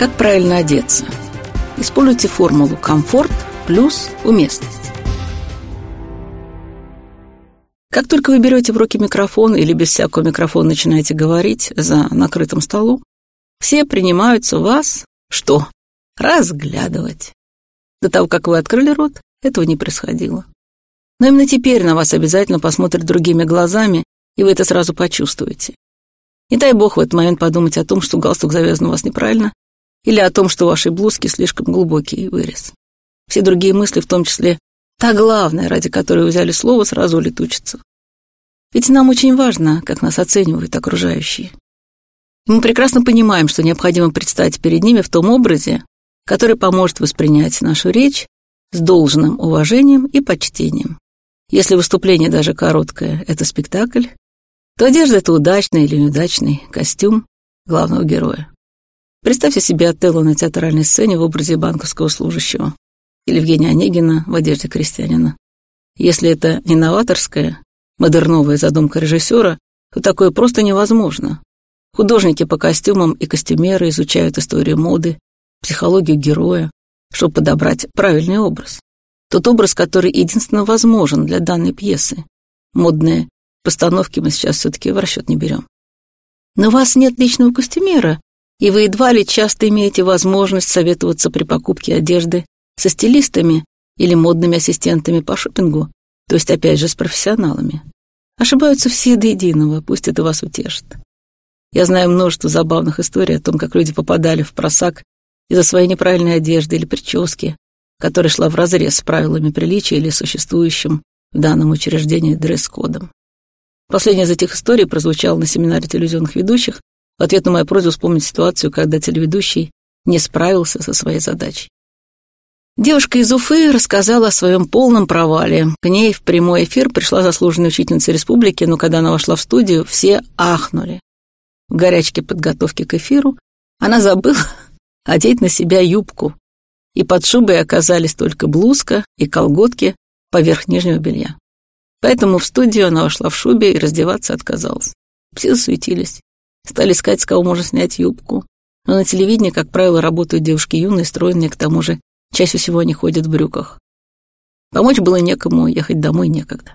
Как правильно одеться? Используйте формулу «комфорт» плюс «уместность». Как только вы берете в руки микрофон или без всякого микрофона начинаете говорить за накрытым столом, все принимаются вас что? Разглядывать. До того, как вы открыли рот, этого не происходило. Но именно теперь на вас обязательно посмотрят другими глазами, и вы это сразу почувствуете. Не дай бог в этот момент подумать о том, что галстук завязан у вас неправильно, или о том, что у вашей блузки слишком глубокий вырез. Все другие мысли, в том числе Та главная, ради которой взяли слово, сразу улетучится. Ведь нам очень важно, как нас оценивают окружающие. И мы прекрасно понимаем, что необходимо предстать перед ними в том образе, который поможет воспринять нашу речь с должным уважением и почтением. Если выступление даже короткое — это спектакль, то одежда — это удачный или неудачный костюм главного героя. Представьте себе Отелло на театральной сцене в образе банковского служащего или Евгения Онегина в одежде крестьянина. Если это не новаторская, модерновая задумка режиссера, то такое просто невозможно. Художники по костюмам и костюмеры изучают историю моды, психологию героя, чтобы подобрать правильный образ. Тот образ, который единственно возможен для данной пьесы. Модные постановки мы сейчас все-таки в расчет не берем. Но у вас нет личного костюмера, и вы едва ли часто имеете возможность советоваться при покупке одежды со стилистами или модными ассистентами по шопингу, то есть опять же с профессионалами. Ошибаются все до единого, пусть это вас утешит. Я знаю множество забавных историй о том, как люди попадали в просак из-за своей неправильной одежды или прически, которая шла вразрез с правилами приличия или существующим в данном учреждении дресс-кодом. Последняя из этих историй прозвучала на семинаре телевизионных ведущих в ответ на мою просьбу вспомнить ситуацию, когда телеведущий не справился со своей задачей. Девушка из Уфы рассказала о своем полном провале. К ней в прямой эфир пришла заслуженная учительница республики, но когда она вошла в студию, все ахнули. В горячке подготовки к эфиру она забыла одеть на себя юбку, и под шубой оказались только блузка и колготки поверх нижнего белья. Поэтому в студию она вошла в шубе и раздеваться отказалась. Все засуетились, стали искать, с кого можно снять юбку. Но на телевидении, как правило, работают девушки юные, стройные, к тому же Чаще всего они ходят в брюках. Помочь было некому, ехать домой некогда.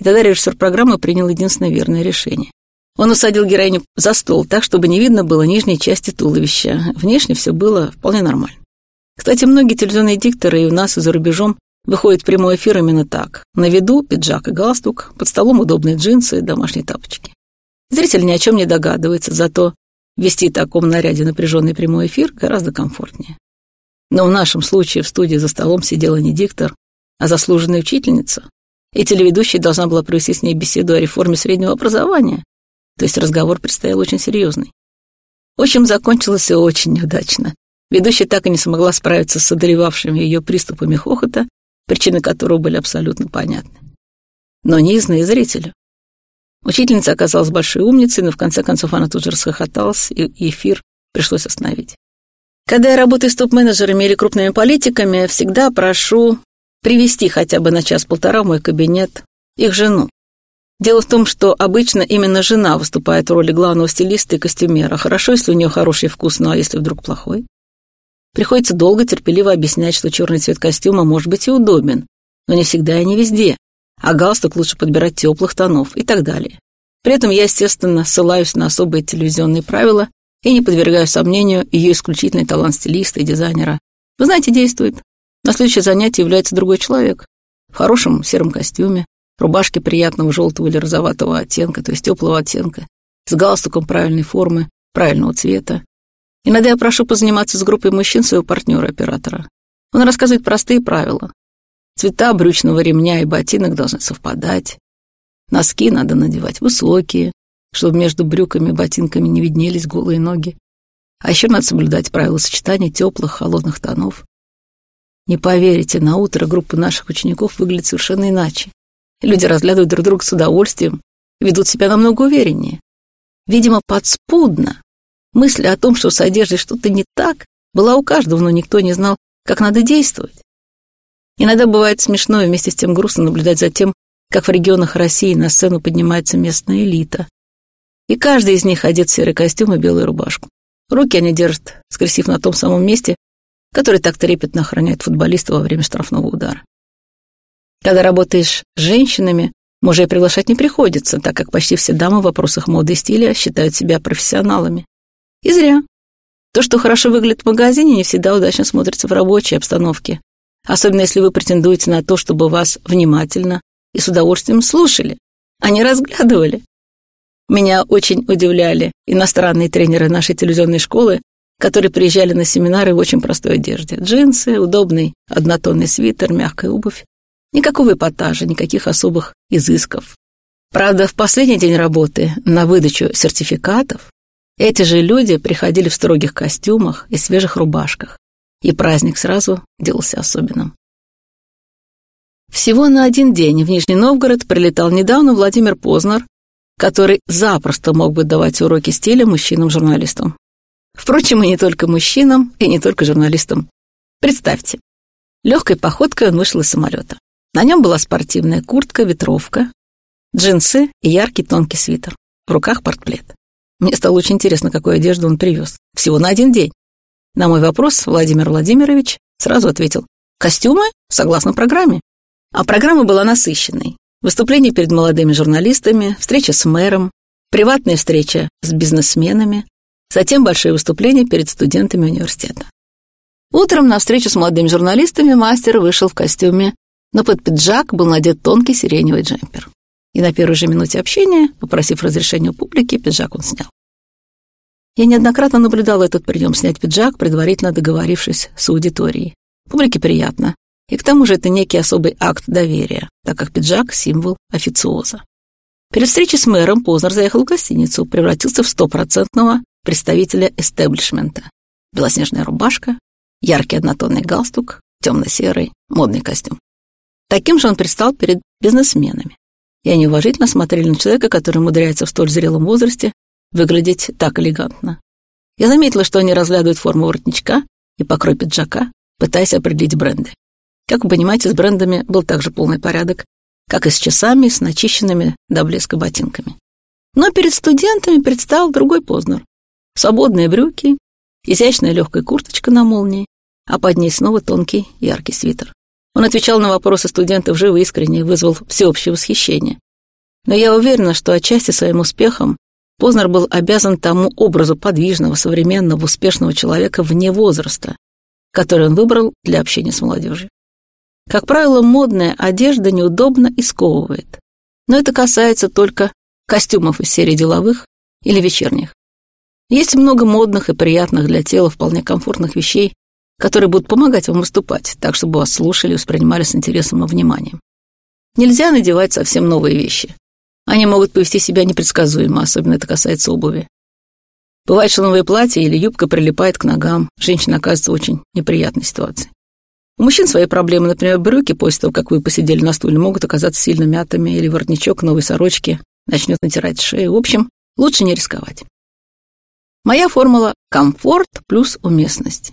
И тогда режиссер программы принял единственное верное решение. Он усадил героиню за стол так, чтобы не видно было нижней части туловища. Внешне все было вполне нормально. Кстати, многие телевизионные дикторы и у нас, и за рубежом выходят в прямой эфир именно так. На виду пиджак и галстук, под столом удобные джинсы и домашние тапочки. Зритель ни о чем не догадывается, зато вести в таком наряде напряженный прямой эфир гораздо комфортнее. Но в нашем случае в студии за столом сидела не диктор, а заслуженная учительница, и телеведущая должна была провести с ней беседу о реформе среднего образования, то есть разговор предстоял очень серьезный. В общем, закончилось все очень неудачно. Ведущая так и не смогла справиться с одолевавшими ее приступами хохота, причины которого были абсолютно понятны. Но неизные зрителю. Учительница оказалась большой умницей, но в конце концов она тут же расхохоталась, и эфир пришлось остановить. Когда я работаю с топ-менеджерами или крупными политиками, всегда прошу привести хотя бы на час-полтора в мой кабинет их жену. Дело в том, что обычно именно жена выступает в роли главного стилиста и костюмера. Хорошо, если у нее хороший вкус, ну а если вдруг плохой? Приходится долго, терпеливо объяснять, что черный цвет костюма может быть и удобен, но не всегда и не везде, а галстук лучше подбирать теплых тонов и так далее. При этом я, естественно, ссылаюсь на особые телевизионные правила и не подвергаю сомнению ее исключительный талант стилиста и дизайнера. Вы знаете, действует. На следующее занятие является другой человек. В хорошем сером костюме, рубашке приятного желтого или розоватого оттенка, то есть теплого оттенка, с галстуком правильной формы, правильного цвета. Иногда я прошу позаниматься с группой мужчин своего партнера-оператора. Он рассказывает простые правила. Цвета брючного ремня и ботинок должны совпадать. Носки надо надевать высокие, чтобы между брюками и ботинками не виднелись голые ноги. А еще надо соблюдать правила сочетания теплых, холодных тонов. Не поверите, на утро группа наших учеников выглядит совершенно иначе. Люди разглядывают друг друга с удовольствием, ведут себя намного увереннее. Видимо, подспудно. Мысль о том, что с одеждой что-то не так, была у каждого, но никто не знал, как надо действовать. Иногда бывает смешно и вместе с тем грустно наблюдать за тем, как в регионах России на сцену поднимается местная элита, и каждый из них одет в серый костюм и белую рубашку. Руки они держат, скрестив на том самом месте, который так трепетно охраняет футболиста во время штрафного удара. Когда работаешь с женщинами, мужей приглашать не приходится, так как почти все дамы в вопросах моды и стиля считают себя профессионалами. И зря. То, что хорошо выглядит в магазине, не всегда удачно смотрится в рабочей обстановке. Особенно если вы претендуете на то, чтобы вас внимательно и с удовольствием слушали, а не разглядывали. Меня очень удивляли иностранные тренеры нашей телевизионной школы, которые приезжали на семинары в очень простой одежде. Джинсы, удобный однотонный свитер, мягкая обувь. Никакого эпатажа, никаких особых изысков. Правда, в последний день работы на выдачу сертификатов эти же люди приходили в строгих костюмах и свежих рубашках, и праздник сразу делался особенным. Всего на один день в Нижний Новгород прилетал недавно Владимир Познер, который запросто мог бы давать уроки стиля мужчинам-журналистам. Впрочем, и не только мужчинам, и не только журналистам. Представьте, легкой походкой он вышел из самолета. На нем была спортивная куртка, ветровка, джинсы и яркий тонкий свитер. В руках портплет. Мне стало очень интересно, какую одежду он привез. Всего на один день. На мой вопрос Владимир Владимирович сразу ответил. Костюмы согласно программе. А программа была насыщенной. Выступление перед молодыми журналистами, встреча с мэром, приватная встреча с бизнесменами, затем большое выступление перед студентами университета. Утром на встречу с молодыми журналистами мастер вышел в костюме но под пиджак был надет тонкий сиреневый джемпер. И на первой же минуте общения, попросив разрешения у публики, пиджак он снял. Я неоднократно наблюдала этот прием снять пиджак, предварительно договорившись с аудиторией. Публике приятно. И к тому же это некий особый акт доверия, так как пиджак — символ официоза. Перед встречей с мэром Познер заехал в гостиницу, превратился в стопроцентного представителя эстеблишмента. Белоснежная рубашка, яркий однотонный галстук, темно-серый модный костюм. Таким же он предстал перед бизнесменами. И они уважительно смотрели на человека, который умудряется в столь зрелом возрасте выглядеть так элегантно. Я заметила, что они разглядывают форму воротничка и покрой пиджака, пытаясь определить бренды. Как вы понимаете, с брендами был также полный порядок, как и с часами, с начищенными до блеска ботинками. Но перед студентами предстал другой Познер. Свободные брюки, изящная легкая курточка на молнии, а под ней снова тонкий яркий свитер. Он отвечал на вопросы студентов живо искренне и вызвал всеобщее восхищение. Но я уверена, что отчасти своим успехом Познер был обязан тому образу подвижного, современного, успешного человека вне возраста, который он выбрал для общения с молодежью. Как правило, модная одежда неудобно и сковывает. Но это касается только костюмов из серии деловых или вечерних. Есть много модных и приятных для тела вполне комфортных вещей, которые будут помогать вам выступать, так чтобы вас слушали и воспринимали с интересом и вниманием. Нельзя надевать совсем новые вещи. Они могут повести себя непредсказуемо, особенно это касается обуви. Бывает, что новое платье или юбка прилипает к ногам, женщина оказывается в очень неприятной ситуации. У мужчин свои проблемы, например, брюки после того, как вы посидели на стуле, могут оказаться сильно мятыми, или воротничок новой сорочки начнет натирать шею. В общем, лучше не рисковать. Моя формула – комфорт плюс уместность.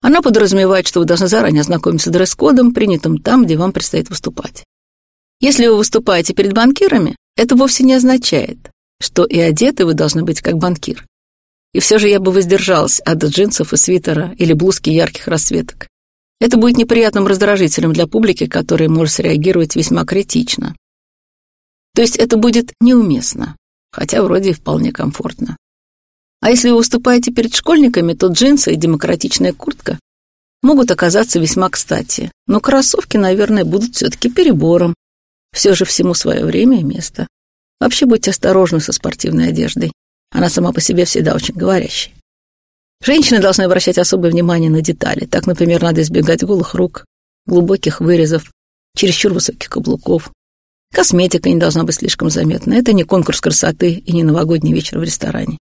Она подразумевает, что вы должны заранее ознакомиться с дресс-кодом, принятым там, где вам предстоит выступать. Если вы выступаете перед банкирами, это вовсе не означает, что и одеты вы должны быть как банкир. И все же я бы воздержалась от джинсов и свитера или блузки ярких расцветок. Это будет неприятным раздражителем для публики, которая может среагировать весьма критично. То есть это будет неуместно, хотя вроде и вполне комфортно. А если вы выступаете перед школьниками, то джинсы и демократичная куртка могут оказаться весьма кстати. Но кроссовки, наверное, будут все-таки перебором. Все же всему свое время и место. Вообще будьте осторожны со спортивной одеждой. Она сама по себе всегда очень говорящая. Женщины должны обращать особое внимание на детали. Так, например, надо избегать голых рук, глубоких вырезов, чересчур высоких каблуков. Косметика не должна быть слишком заметна. Это не конкурс красоты и не новогодний вечер в ресторане.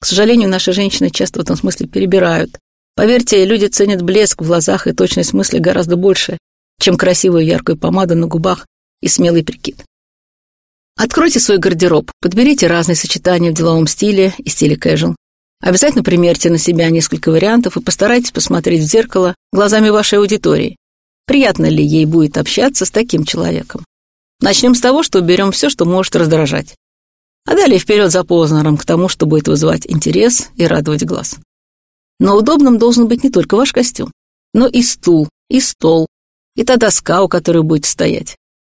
К сожалению, наши женщины часто в этом смысле перебирают. Поверьте, люди ценят блеск в глазах и точность мысли гораздо больше, чем красивую яркую помаду на губах и смелый прикид. Откройте свой гардероб, подберите разные сочетания в деловом стиле и стиле casual. Обязательно примерьте на себя несколько вариантов и постарайтесь посмотреть в зеркало глазами вашей аудитории. Приятно ли ей будет общаться с таким человеком? Начнем с того, что уберем все, что может раздражать. А далее вперед за Познером к тому, что будет вызывать интерес и радовать глаз. Но удобным должен быть не только ваш костюм, но и стул, и стол, и та доска, у которой будете стоять.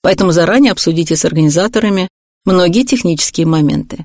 Поэтому заранее обсудите с организаторами многие технические моменты.